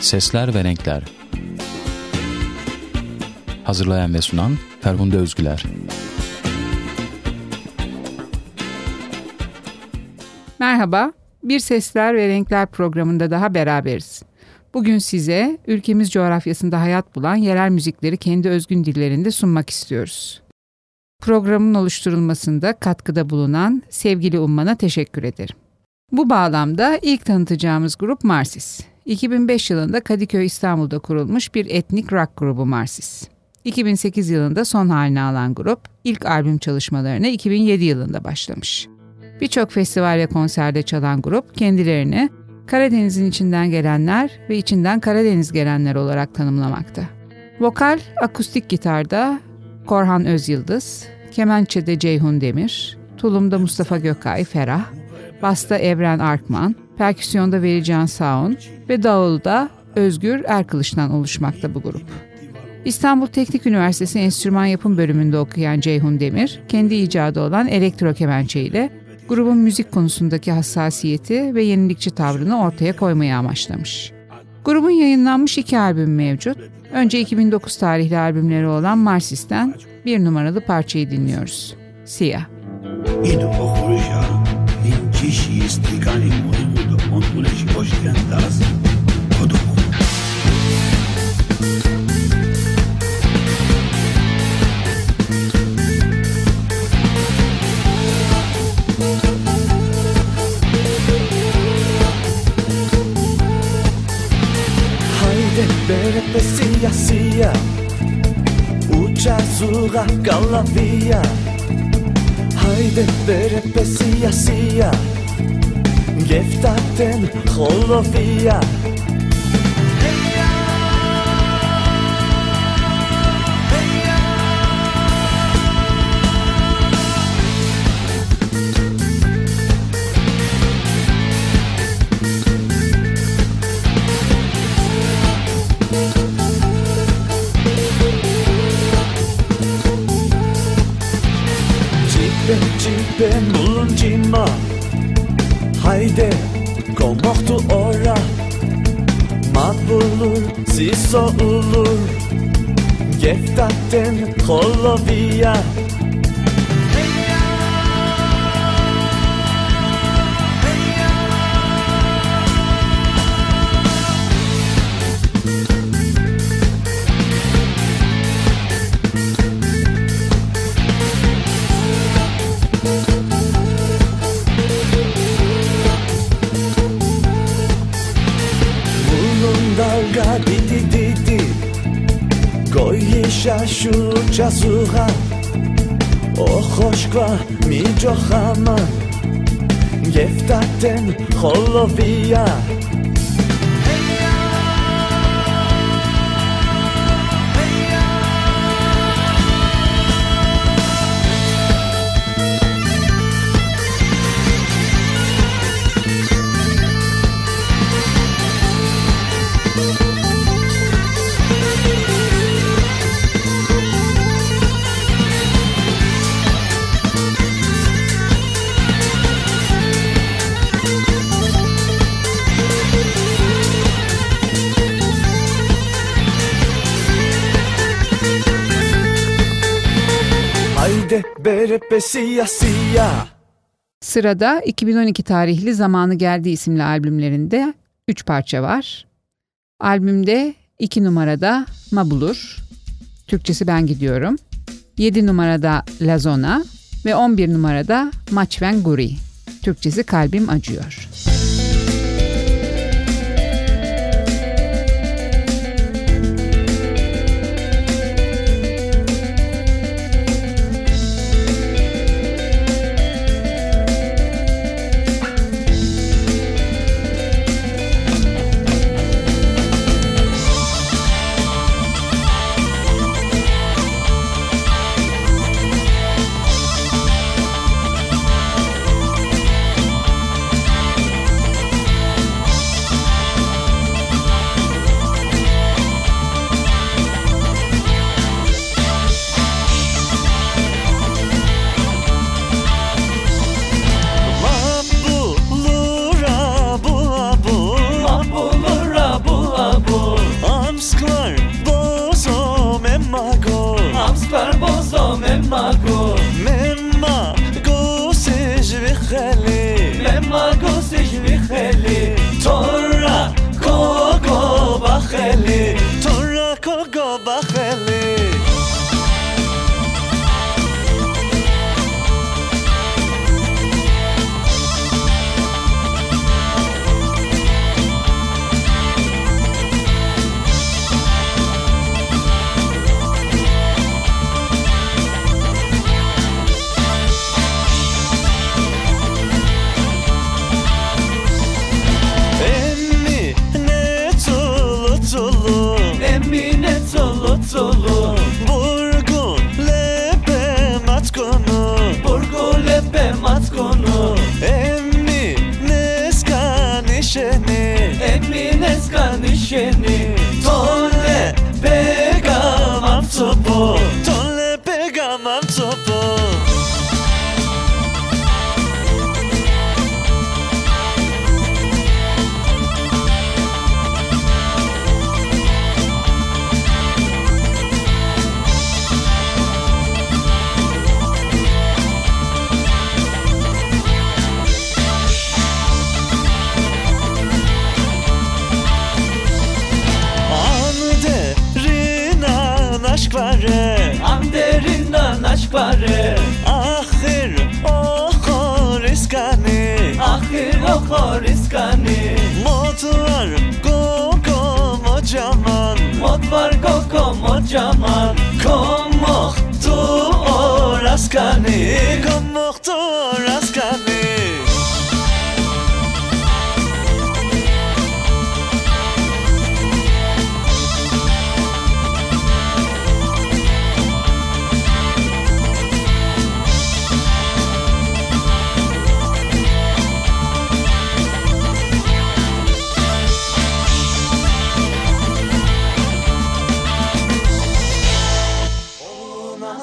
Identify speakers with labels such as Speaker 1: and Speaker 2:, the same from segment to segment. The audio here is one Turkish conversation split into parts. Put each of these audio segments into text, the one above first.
Speaker 1: Sesler ve Renkler Hazırlayan ve sunan Ferhunde Özgüler
Speaker 2: Merhaba, Bir Sesler ve Renkler programında daha beraberiz. Bugün size ülkemiz coğrafyasında hayat bulan yerel müzikleri kendi özgün dillerinde sunmak istiyoruz. Programın oluşturulmasında katkıda bulunan sevgili Umman'a teşekkür ederim. Bu bağlamda ilk tanıtacağımız grup Marsis. 2005 yılında Kadıköy İstanbul'da kurulmuş bir etnik rock grubu Marsis. 2008 yılında son halini alan grup, ilk albüm çalışmalarına 2007 yılında başlamış. Birçok festival ve konserde çalan grup kendilerini Karadeniz'in içinden gelenler ve içinden Karadeniz gelenler olarak tanımlamakta. Vokal, akustik gitarda Korhan Özyıldız, kemençede Ceyhun Demir, tulumda Mustafa Gökay Ferah, basta Evren Arkman, perküsyonda Velican Saun ve davulda Özgür Erkılıç'tan oluşmakta bu grup. İstanbul Teknik Üniversitesi Enstrüman Yapım bölümünde okuyan Ceyhun Demir, kendi icadı olan elektro kemençe ile grubun müzik konusundaki hassasiyeti ve yenilikçi tavrını ortaya koymayı amaçlamış. Grubun yayınlanmış iki albüm mevcut. Önce 2009 tarihli albümleri olan Marsis'ten bir numaralı parçayı dinliyoruz. Siyah. fișii striganii murindu-te montule și poși cântați codul bun. Haide, bere pe sia, sia. Uceazura ca la via Haide, bere pe sia, Geftaten holovia benuluntima Haydi komoktu ora. Mabulur siso ulur. Geftaten holovia Şaşuça չասուղա Օխոշկվա միջոխամա Եվ տատեն խոլովիա Sırada 2012 tarihli Zamanı Geldi isimli albümlerinde 3 parça var. Albümde 2 numarada Mabulur, Türkçesi Ben Gidiyorum, 7 numarada Lazona ve 11 numarada Maçven Guri, Türkçesi Kalbim Acıyor.
Speaker 3: Müzik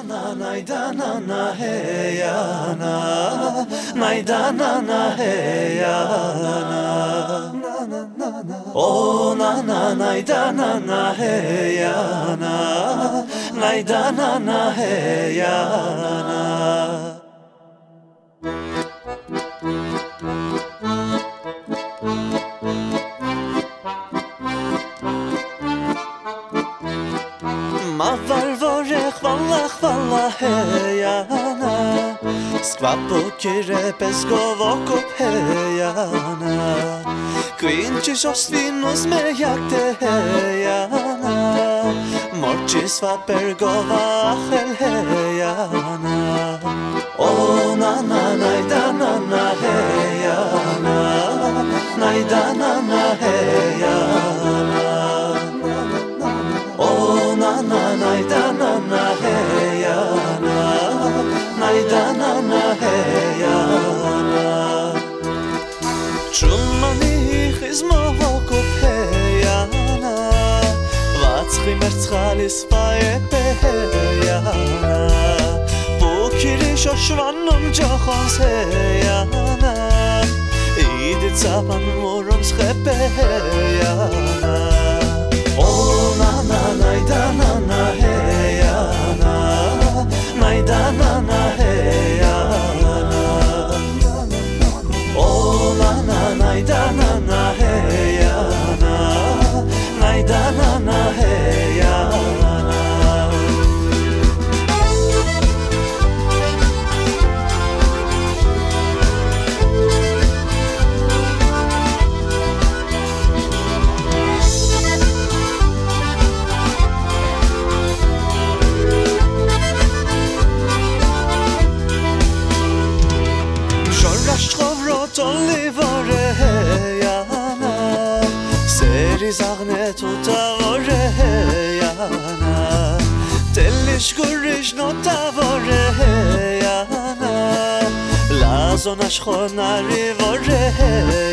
Speaker 3: Na na heyana na na heyana Oh na na Maidana na heyana Maidana na na o na na na da na na he ya na na da na na he ya na Heja, hejana Skvapoki repes govoko hejana Kvinčiš osvinu zmejak te hejana Morčis va pergova hel hejana O na na najda na na hejana Najda na na hejana შუმანი ხის მოვოკოფეიანა ვაცხი მერცხალის ფაეპეიანა ბუქირი შოშვანომ ჯოხონსეიანა იდე წაპან მორომ ხეპეიანა ო ნანა ნაიდანა ნაჰეიანა ნაიდანა ნაჰეიანა Maidan'a na schon na rivo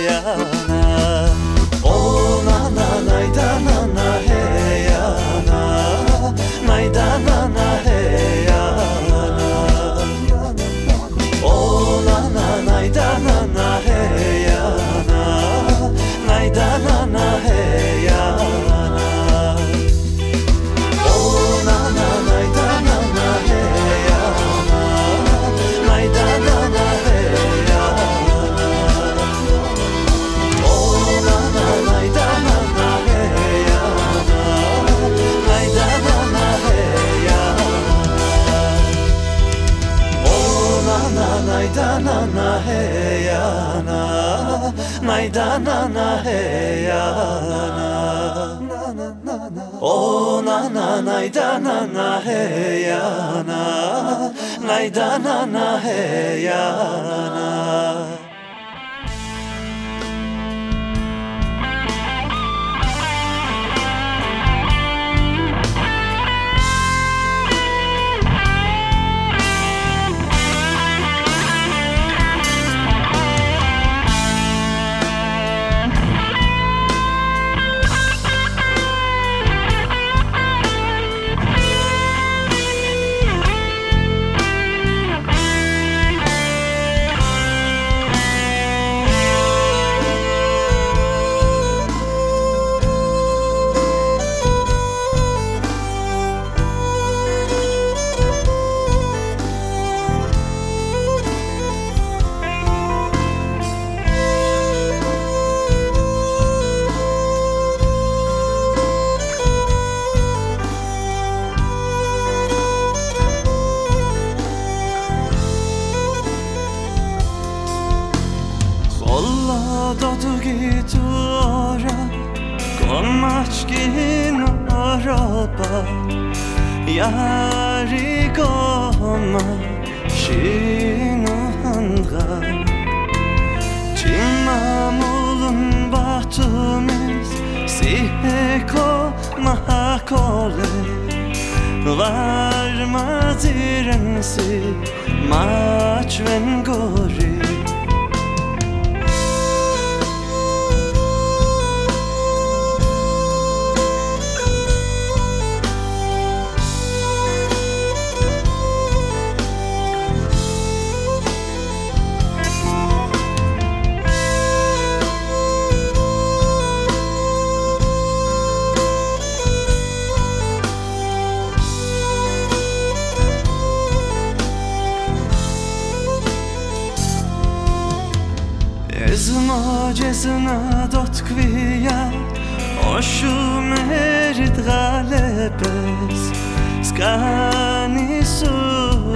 Speaker 3: Naidana na he ya Naidana na he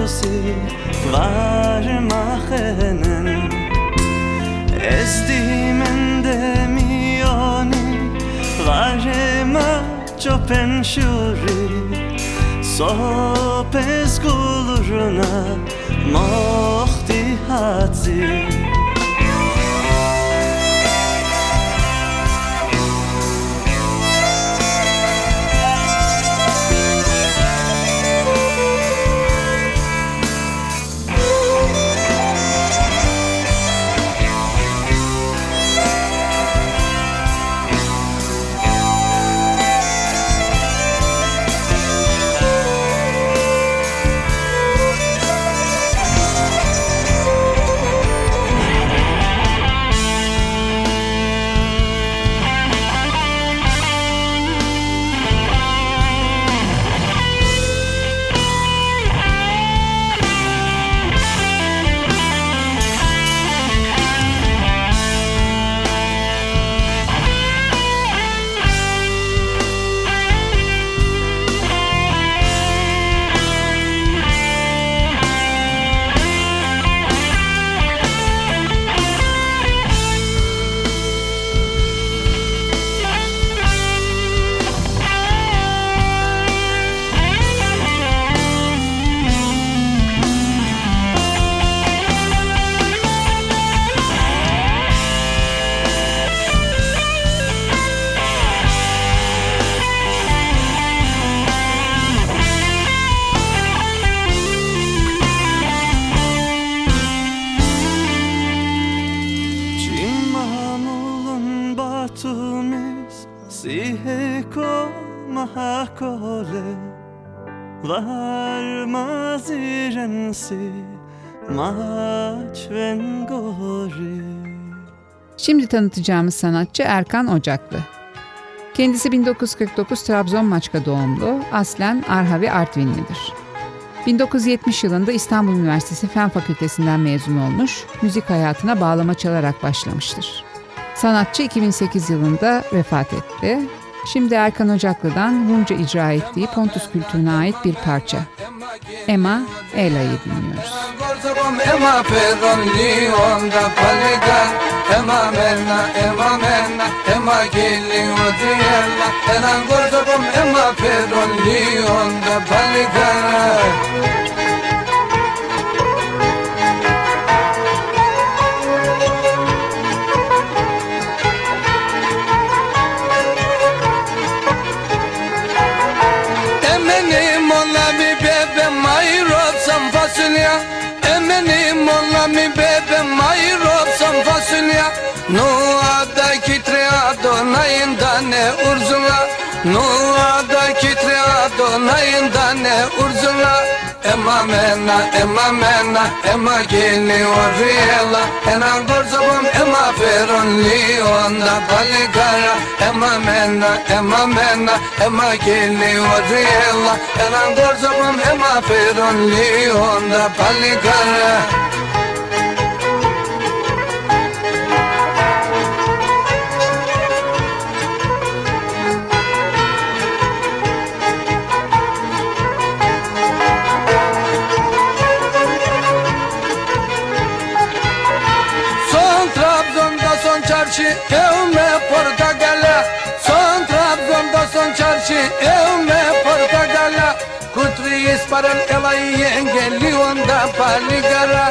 Speaker 3: susi var mahenen. Ezdimen demioni Varema çopen şuri Sopes guluruna Mohti hatzi Cimamulun batumiz Siheko mahakole Varmaz irensi Maç ven gori
Speaker 2: Şimdi tanıtacağımız sanatçı Erkan Ocaklı. Kendisi 1949 Trabzon Maçka doğumlu, aslen Arhavi Artvinlidir. 1970 yılında İstanbul Üniversitesi Fen Fakültesinden mezun olmuş, müzik hayatına bağlama çalarak başlamıştır. Sanatçı 2008 yılında vefat etti. Şimdi Erkan Ocaklı'dan Rumca icra ettiği Pontus kültürüne ait bir parça. Emma Ela'yı dinliyoruz.
Speaker 4: Ema peron lionda paligan Ema menna ema menna ema gilli odiyella Enan gorzobom ema peron lionda paligan mena, ema mena, ema gili oriela Ena gorzobom, ema feron lionda baligara Ema mena, ema mena, ema gili oriela Ena gorzobom, ema feron lionda baligara încarci Eu me porta galea S-o întreb gândă s-o încerci Eu me porta galea Cu trei spară el ai engeli Unde paligara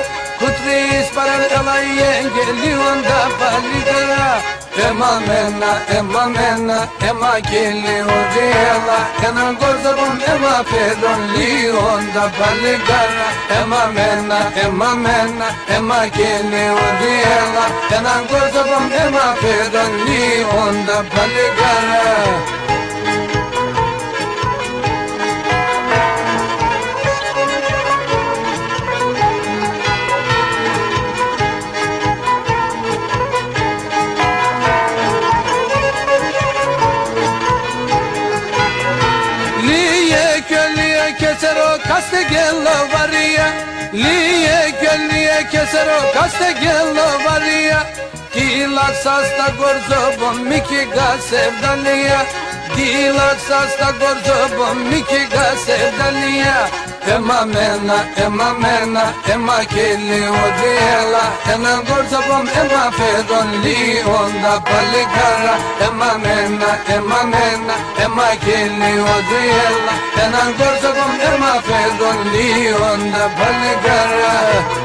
Speaker 4: elayen geliyorda paligara Ema mena, ema mena, ema kili odiela Ena gozabum, ema pedon lionda paligara Ema mena, ema mena, ema kili odiela Ena gozabum, ema pedon lionda paligara γελοβαρία niye keser o kaste gelo varija Dila sasta gorzobom miki ga sevdanija Dila sasta gorzobom miki ga sevdanija Ema mena, ema mena, ema keli odijela Ena gorzobom, ema feron li onda palikara Ema mena, ema mena, ema keli odijela Ena gorzobom, ema feron li onda palikara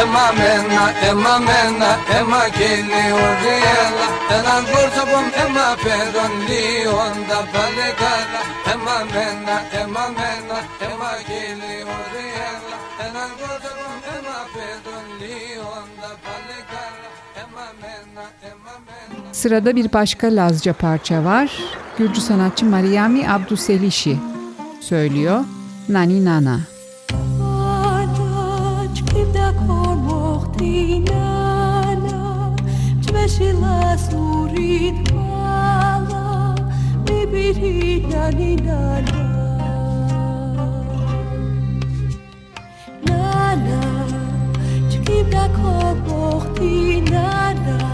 Speaker 4: Ema mena, ema mena, ema kili uriela. Ena gorza bom, ema pedon li onda palegara Ema mena, ema mena, ema kili uriela. Ena gorza bom, ema pedon li
Speaker 2: Sırada bir başka Lazca parça var. Gürcü sanatçı Mariami Abduselişi söylüyor. Nani Nana.
Speaker 5: Nani Nana Nana Çıkıp da korktuğun Nana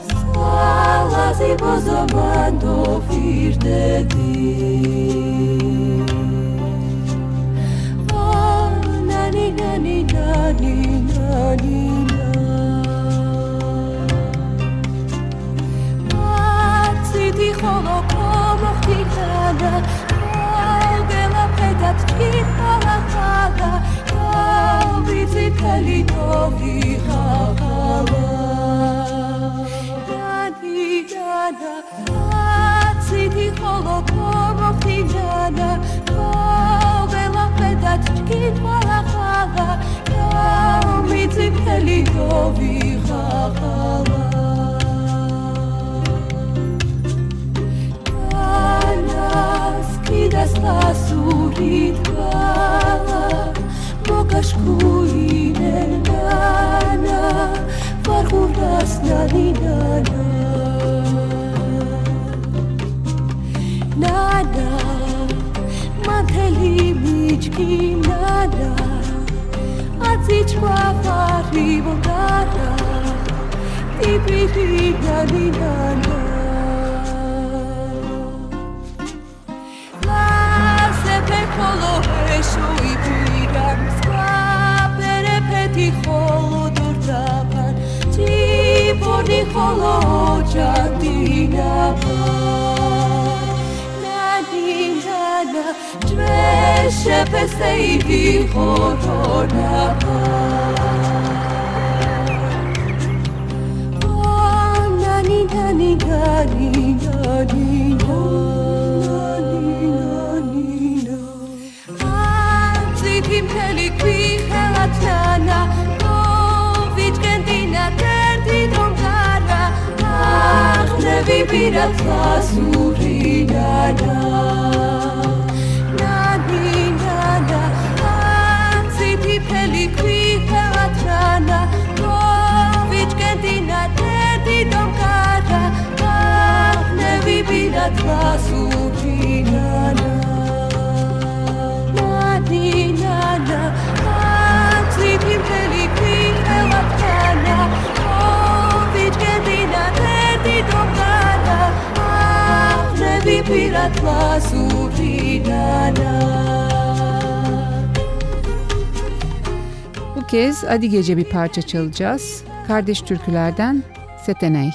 Speaker 5: ალაზი ბოზომანდო ფირდედი ნანი ნანი ნანი ნანი მაციტი ხოლო გამოხდიდა ალგელა ფედად ჭკიფალა ხალა გავიწი თელი დოვიხალა ხინჯანა აციტი ხოლო გამოხინჯანა ყოველა ხედათ ჩკითხვალა ხალა გამიცი მთელი დოვიხახალა ანას კიდას ასური თვალა მოკაშკუინენ ნანა ვარ გურას ნანინანა. ჩქინანა აციჩვა ფარიბოგარა ტიპირი დანინანა ლასეფე ხოლო ეშუი ბუიგან სხვა პერეფეთი ხოლო დორდაფან ტიპონი ხოლო ოჯანდინაფან შეფესე იყო ჩონაკა ნანი ნანი ნანი ნანი ნანი ნანი აწიფი მთელი ქვიხელა თანა გოვიჩკენდი ნათერდი რომ გარა აღნევი პირა ფასური ნანა წითელი ქვია ათრანა მოვიჭკენდინა თერდი დომკაჯა აღნევი ბინათ მასუჯინანა
Speaker 6: მანინანა აწიფი
Speaker 5: მთელი ქვია ათრანა მოვიჭკენდინა თერდი დომკაჯა აღნევი ბინათ მასუჯინანა kez Adi Gece bir parça çalacağız. Kardeş türkülerden Seteney.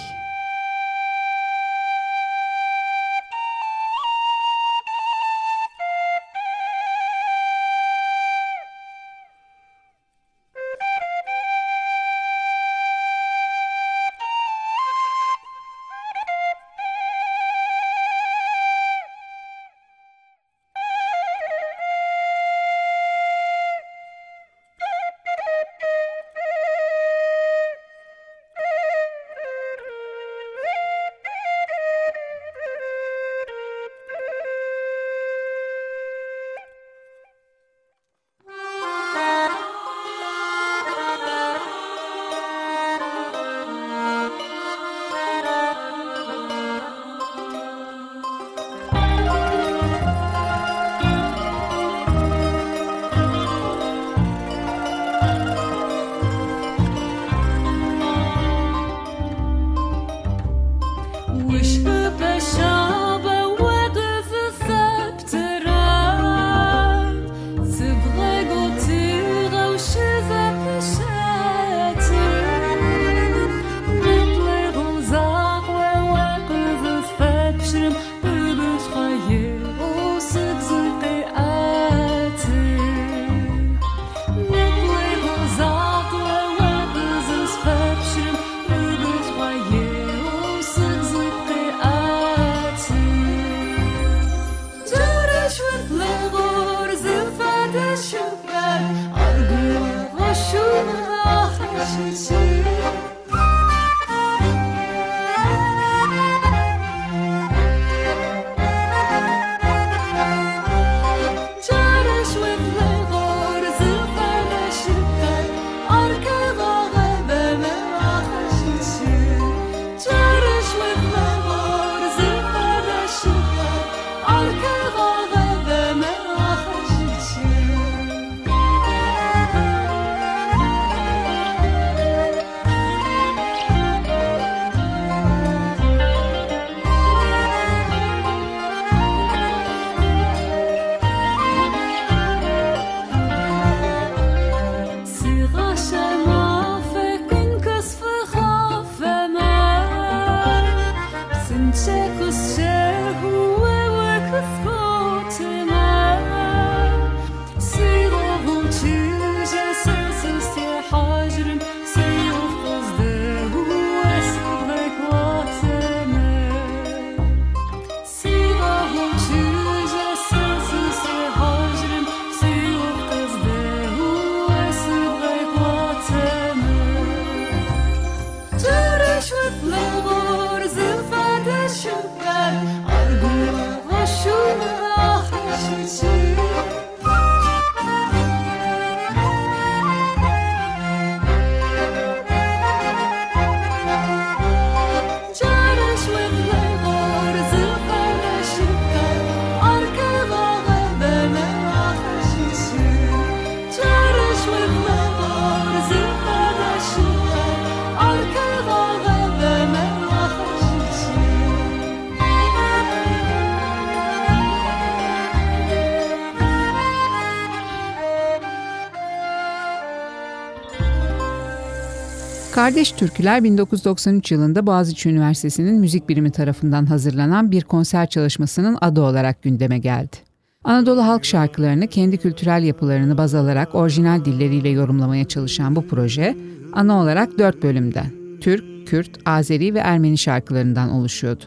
Speaker 5: Kardeş Türküler 1993 yılında Boğaziçi Üniversitesi'nin müzik birimi tarafından hazırlanan bir konser çalışmasının adı olarak gündeme geldi. Anadolu halk şarkılarını kendi kültürel yapılarını baz alarak orijinal dilleriyle yorumlamaya çalışan bu proje ana olarak dört bölümden Türk, Kürt, Azeri ve Ermeni şarkılarından oluşuyordu.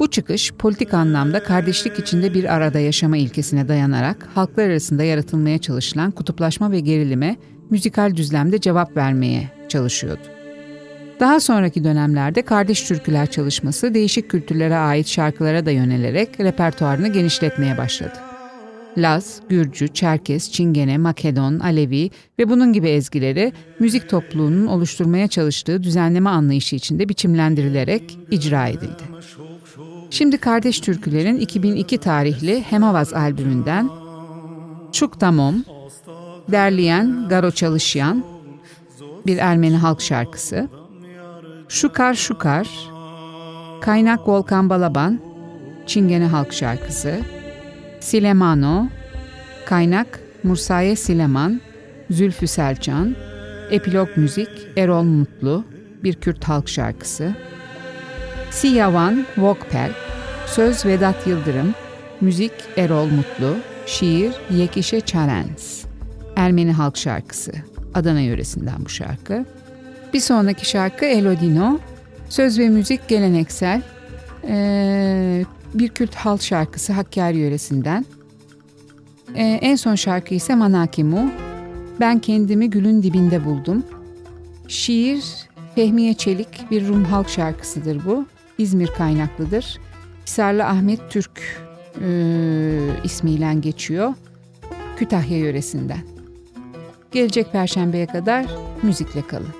Speaker 5: Bu çıkış politik anlamda kardeşlik içinde bir arada yaşama ilkesine dayanarak halklar arasında yaratılmaya çalışılan kutuplaşma ve gerilime müzikal düzlemde cevap vermeye çalışıyordu. Daha sonraki dönemlerde Kardeş Türküler çalışması değişik kültürlere ait şarkılara da yönelerek repertuarını genişletmeye başladı. Laz, Gürcü, Çerkes, Çingene, Makedon, Alevi ve bunun gibi ezgileri müzik topluluğunun oluşturmaya çalıştığı düzenleme anlayışı içinde biçimlendirilerek icra edildi. Şimdi Kardeş Türküler'in 2002 tarihli Hemavaz albümünden Çuk Tamom, derleyen Garo Çalışyan, bir Ermeni halk şarkısı, Şukar Şukar, Kaynak Volkan Balaban,
Speaker 2: Çingene halk şarkısı. Silemano, kaynak Mursaye Sileman, Zülfü Selçan, epilog müzik Erol Mutlu, bir Kürt halk şarkısı. Siyavan Vokpel, söz Vedat Yıldırım, müzik Erol Mutlu, şiir Yekişe Çarens, Ermeni halk şarkısı, Adana yöresinden bu şarkı. Bir sonraki şarkı Elodino, söz ve müzik geleneksel, ee, bir Kürt halk şarkısı Hakkari yöresinden. Ee, en son şarkı ise Manakimu, Ben Kendimi Gülün Dibinde Buldum. Şiir Fehmiye Çelik bir Rum halk şarkısıdır bu. İzmir kaynaklıdır. Hisarlı Ahmet Türk e, ismiyle geçiyor. Kütahya yöresinden. Gelecek perşembeye kadar müzikle kalın.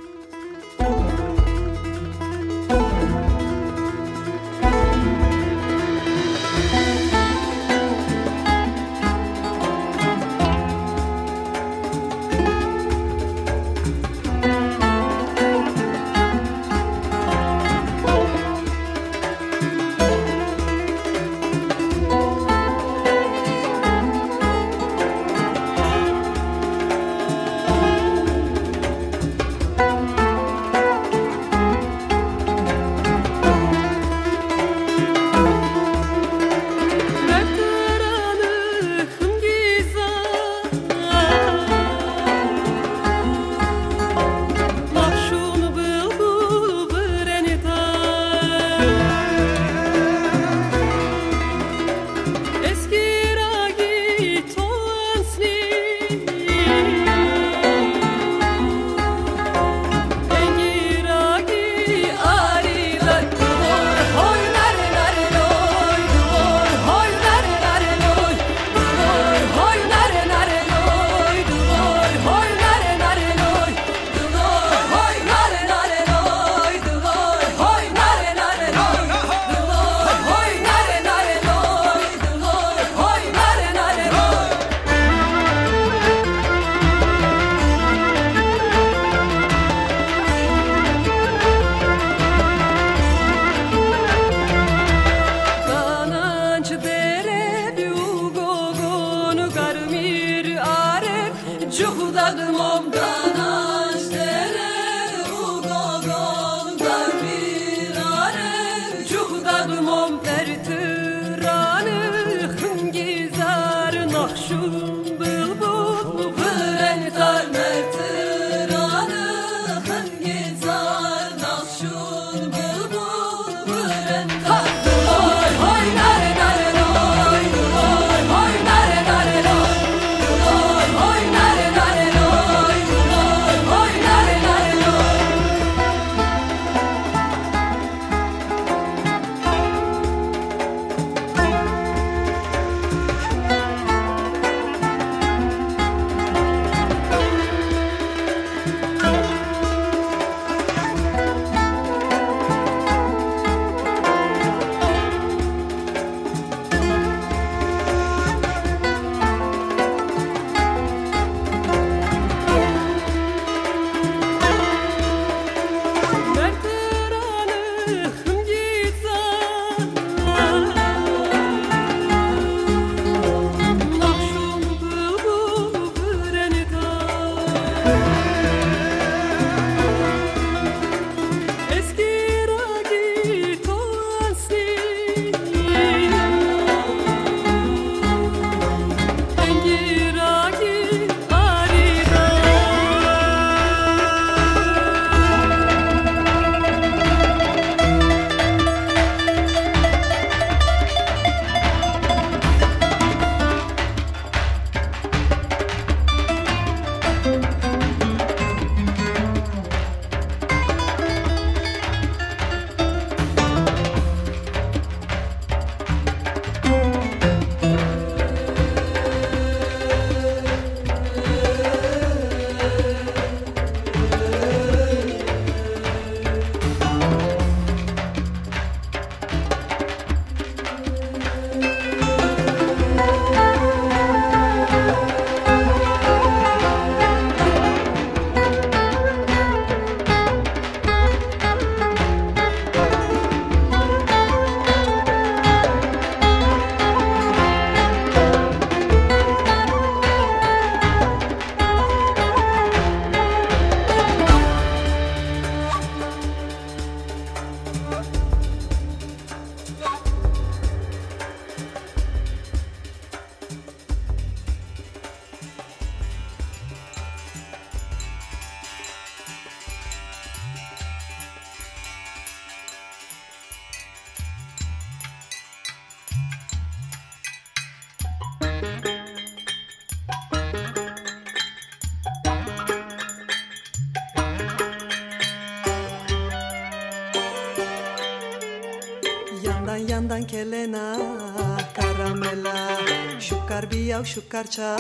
Speaker 7: yavşuk karça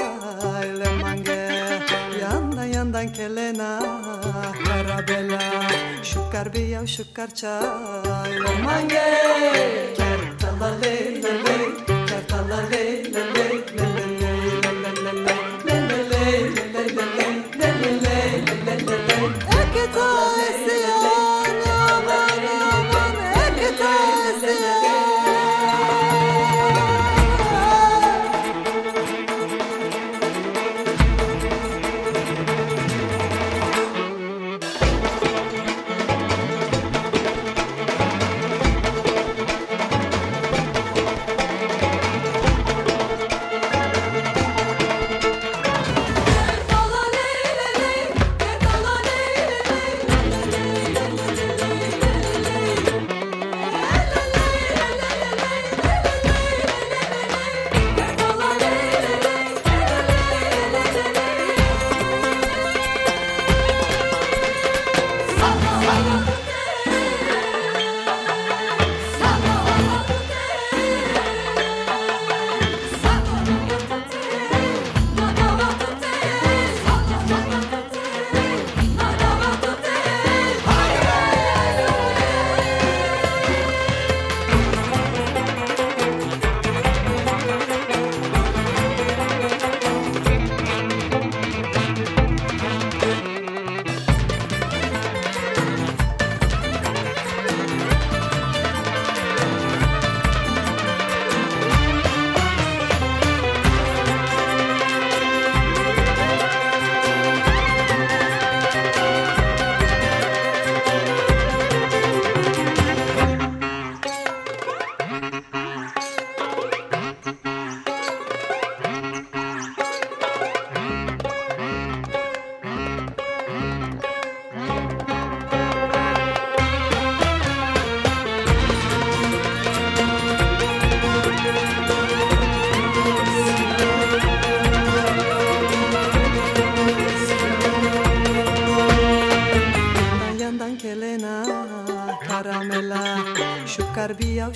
Speaker 7: ele mange yanda yandan kelena karabela şukar bir yavşuk karça ele mange kertala leyla.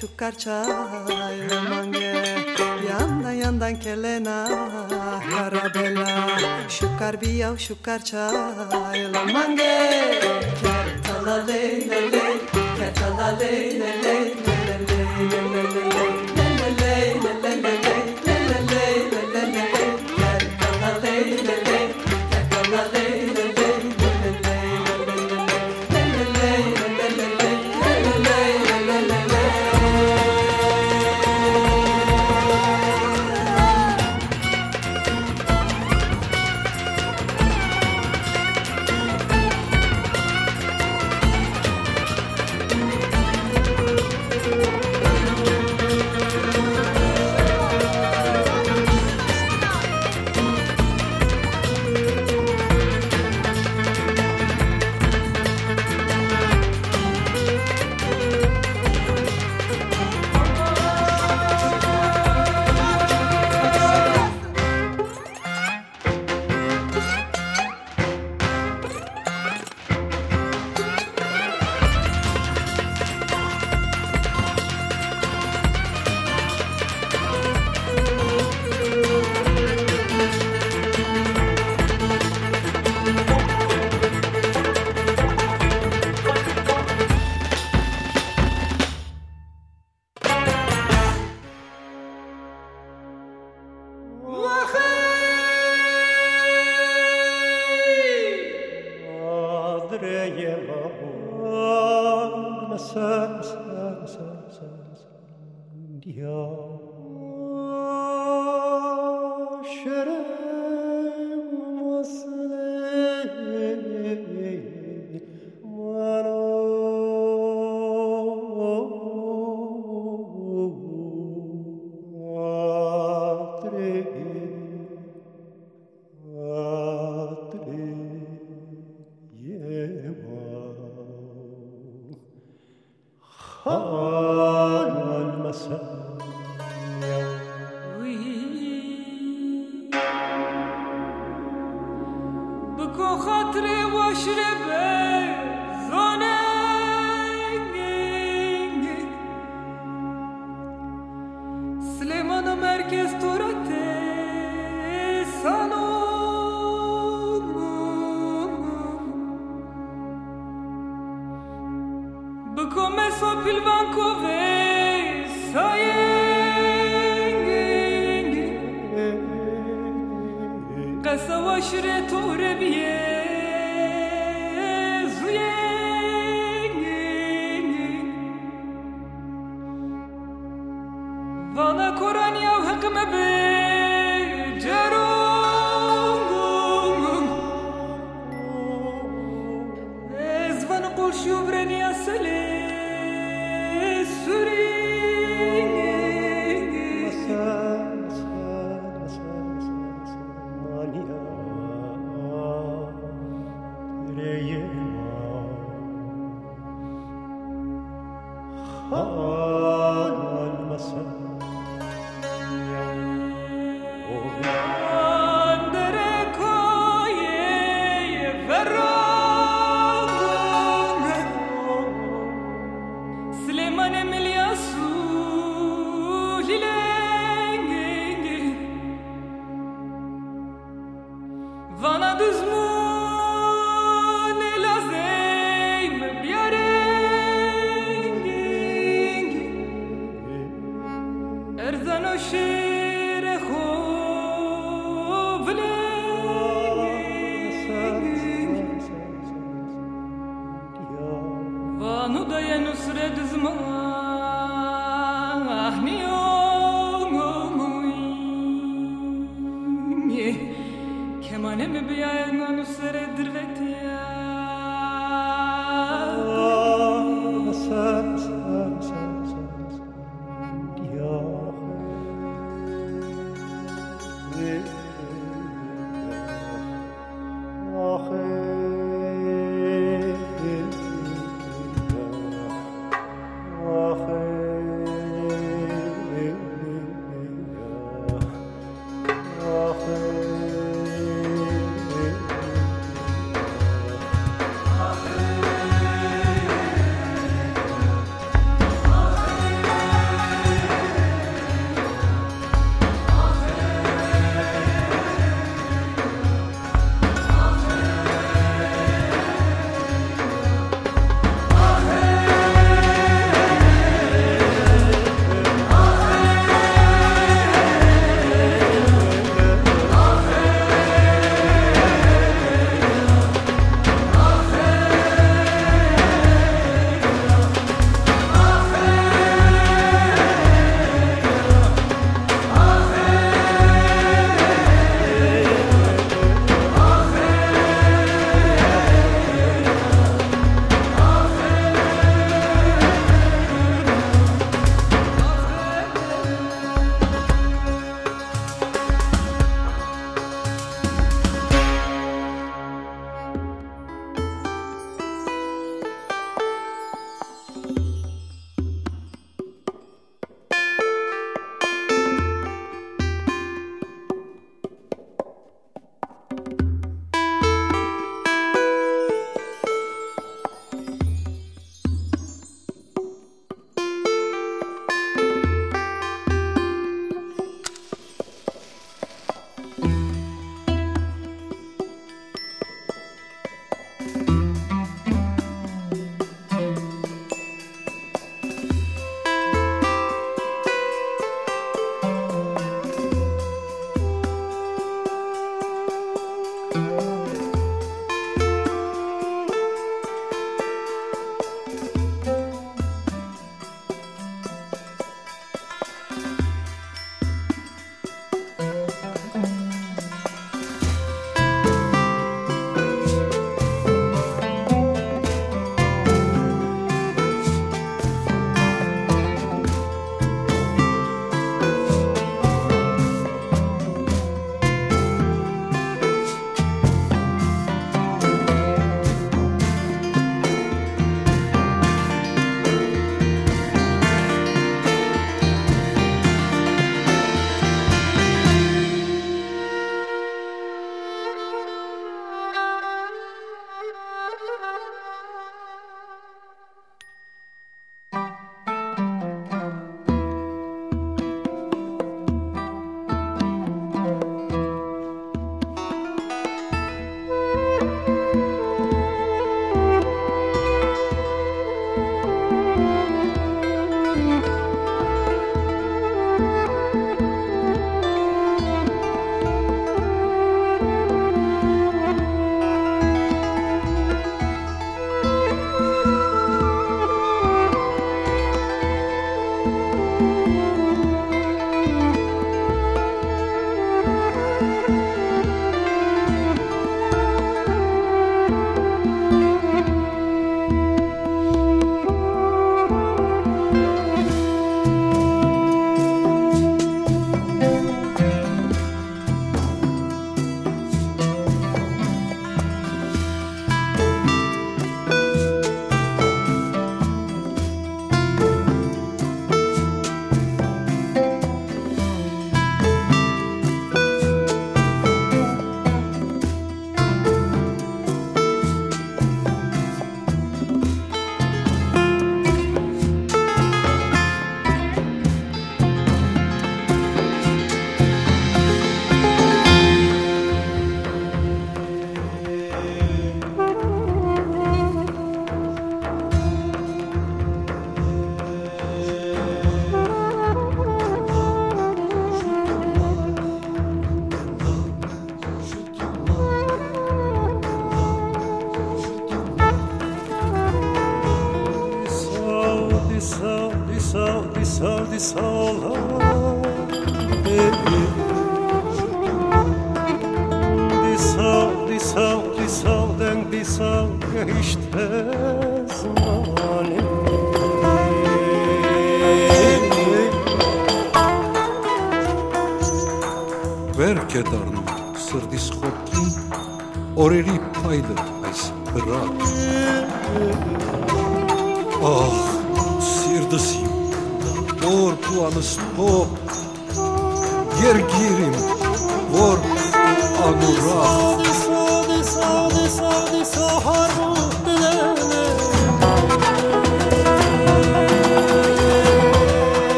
Speaker 7: şu karçay mange Yandan yandan kelena karabela Şukar bir yav şukar çay mange Kertala ley ley ley. Kertala ley ley.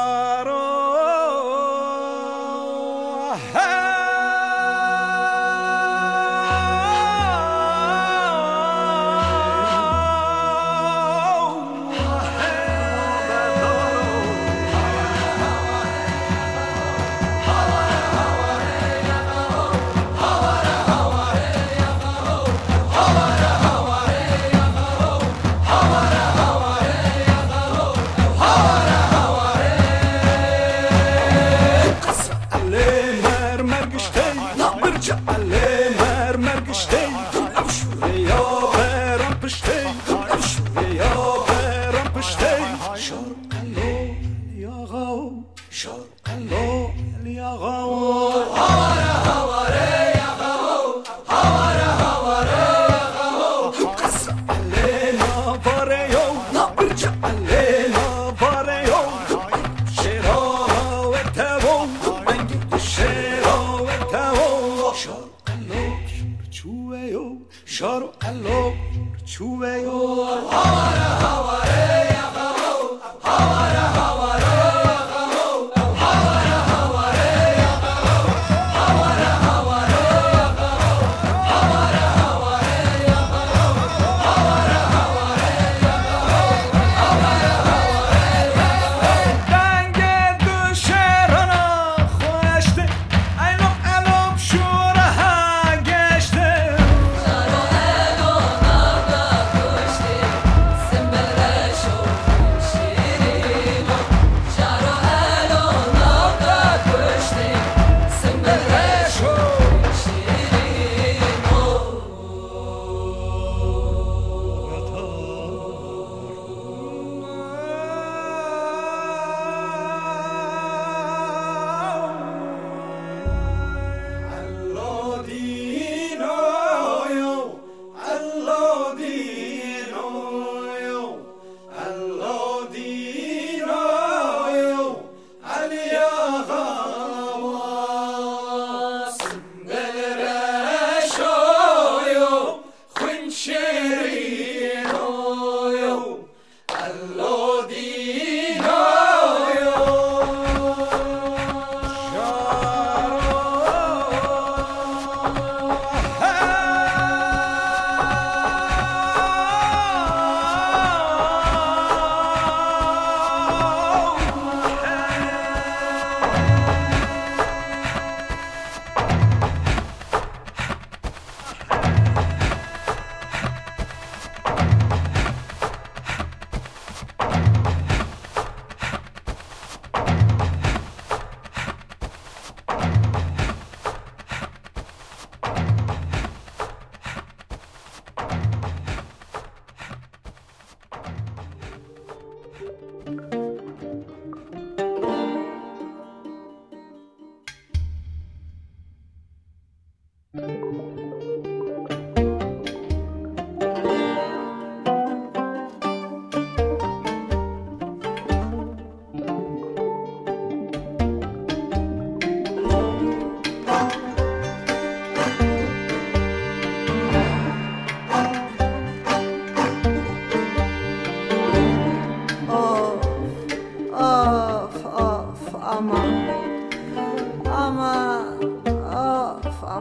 Speaker 7: الأبرار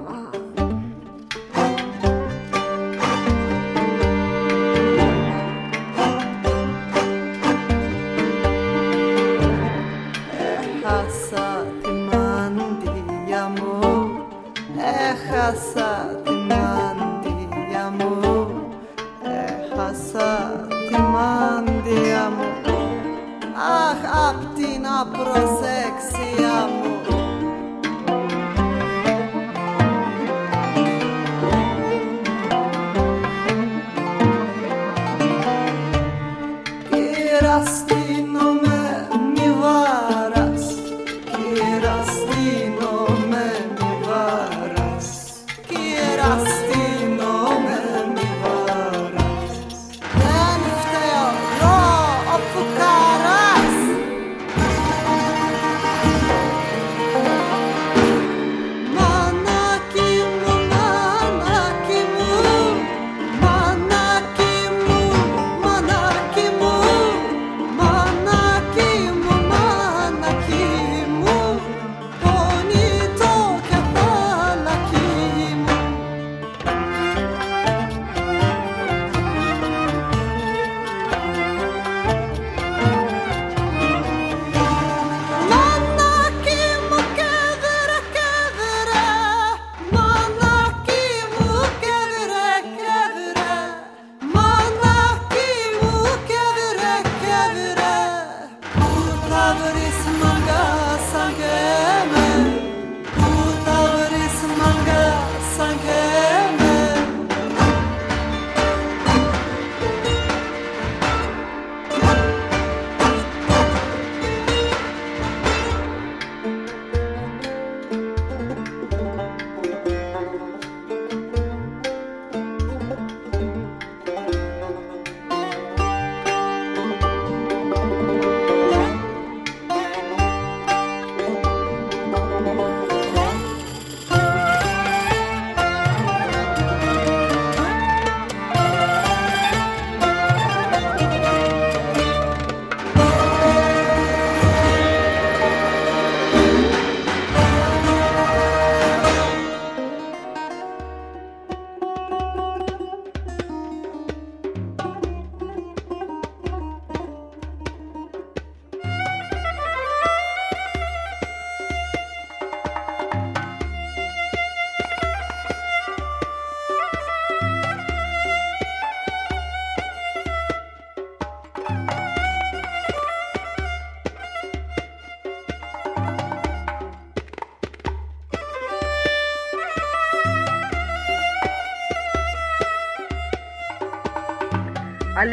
Speaker 7: 啊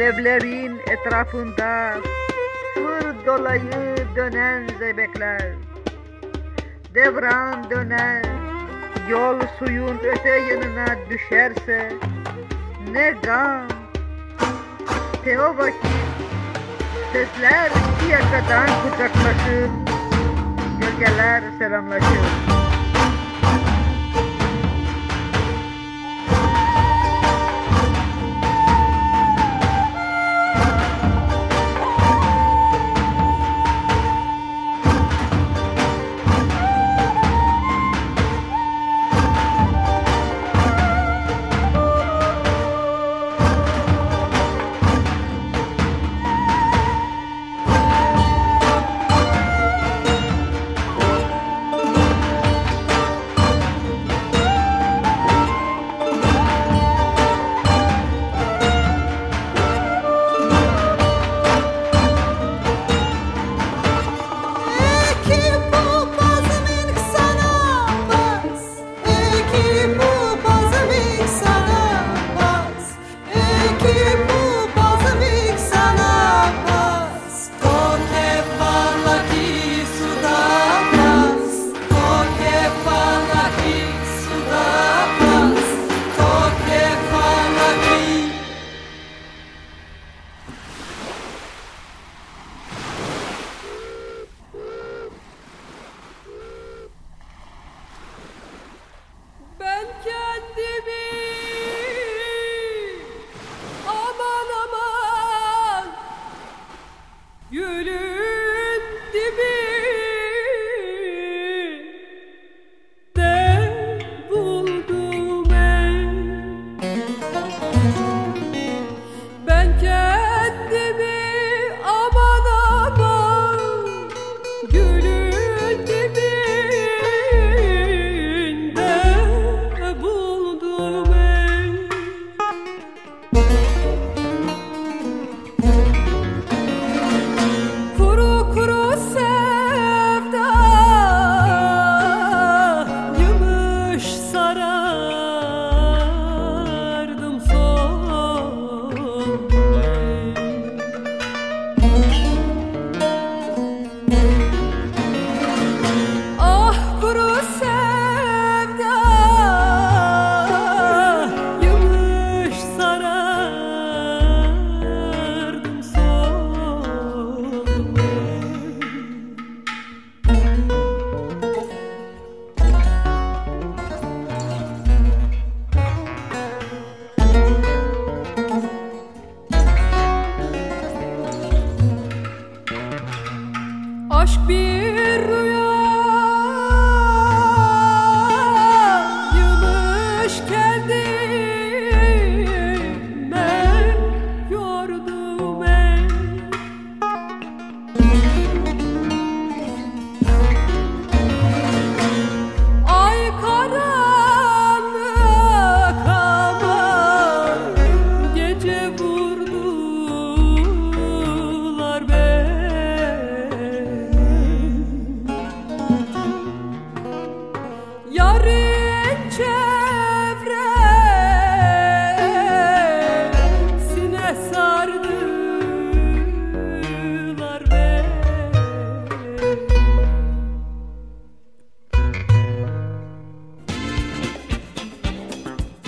Speaker 8: evlerin etrafında sır dolayı dönen zeybekler. Devran döner, yol suyun öte yanına düşerse ne gam. Teo vakit sesler piyakadan kucaklaşır, gölgeler selamlaşır.